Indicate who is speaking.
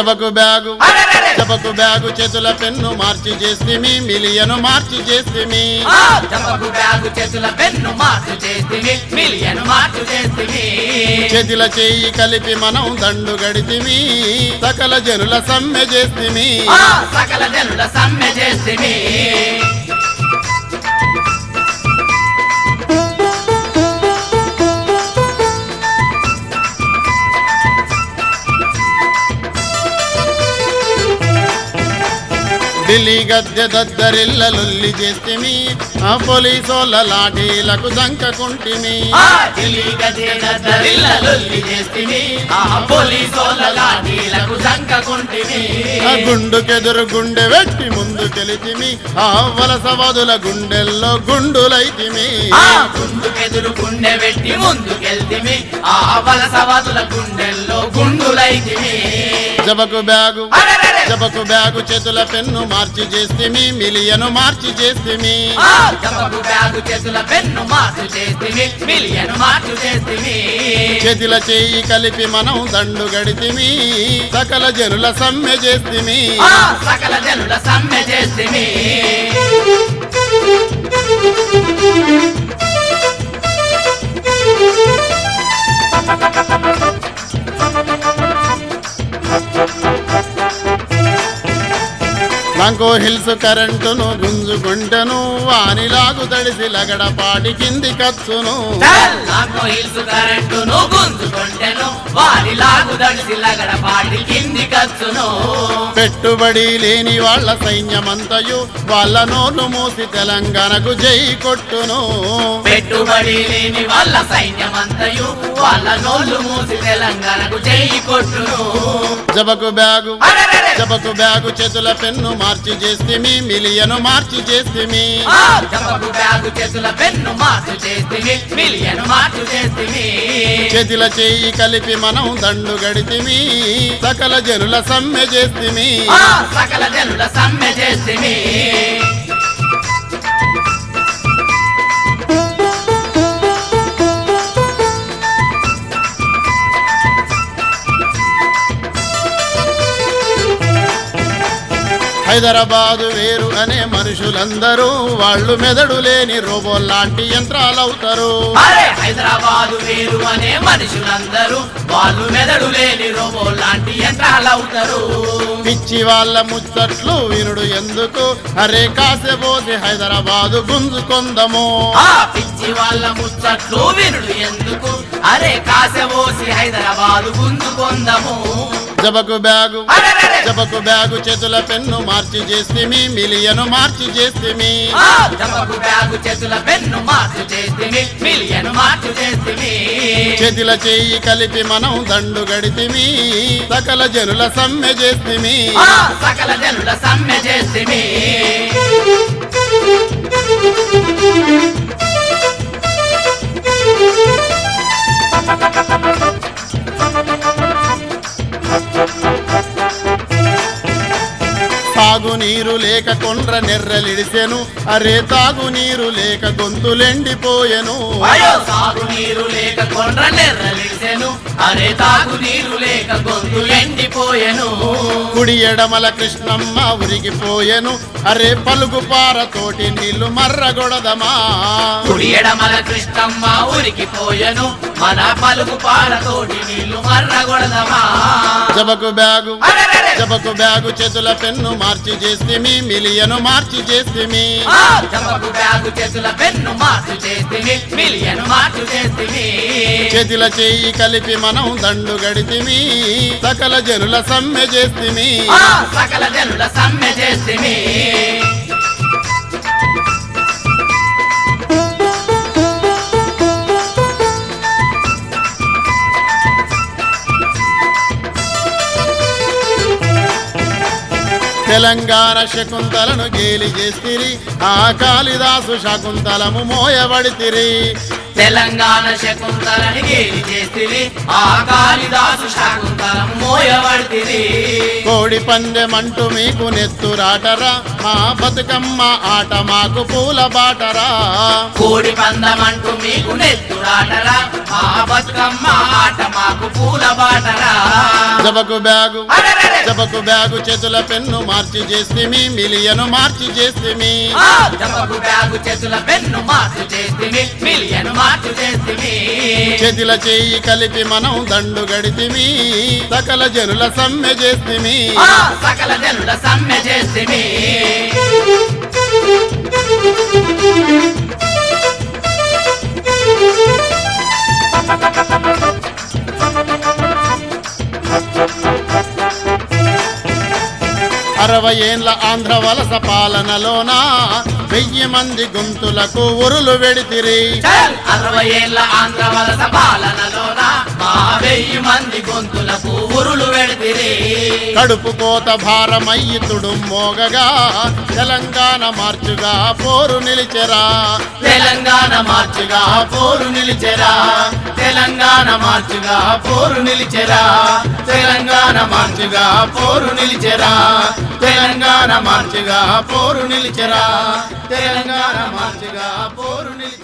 Speaker 1: జబకు bag! జబకు bag చేతుల pen march చేస్తిమి మిలియను మార్చి చేస్తిమి
Speaker 2: ఆ జపకు బ్యాగు చేతుల పెన్ను మార్చు చేస్తివి మిలియన్ మార్చు చేస్తివి
Speaker 1: చేతిల చేయి కలిపి మనం దండు గడితిమి సకల జనుల సమ్మె చేస్తిమి
Speaker 2: ఆ సకల జనుల సమ్మె చేస్తివి
Speaker 1: గద్దె దద్దరిల్ల లొల్లి చేస్తిమి. ఆ పోలీసోళ్ళ లాఠీలకు దంకకుంటిమి.
Speaker 2: ఆ
Speaker 1: గుండుకెదురు గుండె వెట్టి ముందుకెళితిమి ఆ వలసవాదుల గుండెల్లో గుండులైతిమి.
Speaker 2: ఆ గుండుకెదురు గుండె పెట్టి ముందుకెళ్తివి ఆ వలసవాదుల గుండెల్లో గుండులైతివి
Speaker 1: జబకు బ్యాగు! జబకు బ్యాగు చేతుల పెన్ను మార్చి చేస్తిమి మిలియను మార్చి చేస్తిమి
Speaker 2: బ్యాగు చేతుల పెన్ను మార్చు చేస్తివి మిలియన్ మార్చు చేస్తివి
Speaker 1: చేతిల చేయి కలిపి మనం దండు గడితిమి సకల జనుల సమ్మె చేస్తిమి
Speaker 2: ఆ సకల జనుల సమ్మె చేస్తివి
Speaker 1: లంకో హిల్స్ కరెంటును గుంజుకుంటను వానిలాగు తడిసి లగడపాటి కింది కచ్చును
Speaker 2: కరెంటును గుంజుకుంటెను వారి లాగు దడిసి లగడ పాటి కింది కచ్చును
Speaker 1: పెట్టుబడి లేని వాళ్ళ సైన్యమంతయు వాళ్ళ నోర్లు మూసి తెలంగాణకు జై కొట్టును.
Speaker 2: పెట్టుబడి లేని వాళ్ళ సైన్యమంతయు వాళ్ళ నోళ్ళు మూసి తెలంగాణకు చెయ్యి కొట్టును.
Speaker 1: జబకు బ్యాగు! జబకు బ్యాగు చేతుల పెన్ను మార్చి మార్చి చేస్తిమి
Speaker 2: మిలియన్ మార్చు చేస్తివి
Speaker 1: చేతిల చేయి కలిపి మనం దండు గడితిమి సకల జనుల సమ్మె చేస్తిమి
Speaker 2: సకల జనుల సమ్మె చేస్తివి
Speaker 1: హైదరాబాదు వేరు అనే మనుషులందరూ వాళ్ళు మెదడు లేని రోబోల్లాంటి యంత్రాలవుతారు.
Speaker 2: హైదరాబాదు వేరు అనే మనుషులందరూ వాళ్ళు మెదడు లేని రోబో లాంటి యంత్రాలవుతారు.
Speaker 1: పిచ్చి వాళ్ళ ముచ్చట్లు వినుడు ఎందుకు? అరే కాసెబోసి హైదరాబాదు గుంజుకొందము
Speaker 2: పిచ్చి వాళ్ళ ముచ్చట్లు వినుడు ఎందుకు? అరే కాసెబోసి హైదరాబాదు గుంజుకొందము
Speaker 1: జబకు బ్యాగు! జబకు బ్యాగు చేతుల పెన్ను మార్చి చేస్తిమి మిలియను మార్చి చేస్తిమి
Speaker 2: ఆ! జపకు బ్యాగు చేతుల పెన్ను మార్చు చేస్తివి మిలియన్ మార్చు చేస్తివి
Speaker 1: చేతిల చేయి కలిపి మనం దండు గడితిమి సకల జనుల సమ్మె చేస్తిమి
Speaker 2: సకల జనుల సమ్మె చేస్తివి
Speaker 1: తాగునీరు లేక కొండ్ర నెర్రలిడిసెను అరే తాగునీరు లేక గొంతులెండిపోయెను
Speaker 2: సాగు నీరు లేక కొండ్ర నెర్రలిసెను అరే తాగు నీరు లేక గొంతు ఎండిపోయెను
Speaker 1: కుడి ఎడమల కృష్ణమ్మ ఉరిగిపోయెను. అరే పలుగు పారతోటి నీళ్ళు మర్రగొడదమా.
Speaker 2: కుడి ఎడమల కృష్ణమ్మ ఉరికిపోయెను మన పలుకు పాలతోటి నీళ్ళు మర్రగొడదమా.
Speaker 1: జబకు బ్యాగు! జబకు బ్యాగు చేతుల పెన్ను మార్చి చేస్తిమి మిలియను మార్చి చేస్తిమి
Speaker 2: చేతుల
Speaker 1: చేయి కలిపి మనం దండు గడితిమి సకల జనుల సమ్మె చేస్తిమి
Speaker 2: సకల జనుల సమ్మె చేస్తివి
Speaker 1: తెలంగాణ శకుంతలను గేలి చేస్తిరి ఆ కాళిదాసు శకుంతలము మోయబడితిరి.
Speaker 2: తెలంగాణ శకుంతలని గేలి చేస్తివి ఆ కాళిదాసు శాకుంతలం మోయబడితివి
Speaker 1: కోడి పందెమంటూ మీకు నెత్తురాటరా మా బతుకమ్మ ఆట మాకు పూల బాటరా.
Speaker 2: కోడి పందమంటూ మీకు నెత్తురాటరా మా బతుకమ్మ ఆట మాకు పూల బాటరా.
Speaker 1: జబకు బ్యాగు! జబకు బ్యాగు చేతుల పెన్ను మార్చి చేస్తిమి మిలియను మార్చి చేస్తిమి
Speaker 2: ఆ జపకు బ్యాగు చేతుల పెన్ను మార్చు చేస్తివి మిలియన్ మార్చు చేస్తివి
Speaker 1: చేతిల చేయి కలిపి మనం దండు గడితిమి సకల జనుల సమ్మె చేస్తిమి
Speaker 2: ఆ సకల జనుల సమ్మె చేస్తివి
Speaker 1: అరవై ఏండ్ల ఆంధ్ర వలస పాలనలోన? వెయ్యి మంది గొంతులకు ఉరులు వెడితిరి.
Speaker 2: అరవై ఏళ్ళ ఆంధ్ర వలస పాలనలోన? వెయ్యి మంది గొంతులకు ఉరులు వెడితిరి.
Speaker 1: కడుపు కోత భారమయ్యి తుడు మోగగా తెలంగాణ మార్చుగా పోరు నిలిచెరా.
Speaker 2: తెలంగాణ మార్చుగా పోరు నిలిచెరా. తెలంగాణ మార్చుగా పోరు నిలిచెరా. మార్చిగా పోరు నిలిచెరా. తెలంగాణ మార్చిగా పోరు నిలిచెరా. తెలంగాణ మార్చిగా పోరు నిలిచెరా.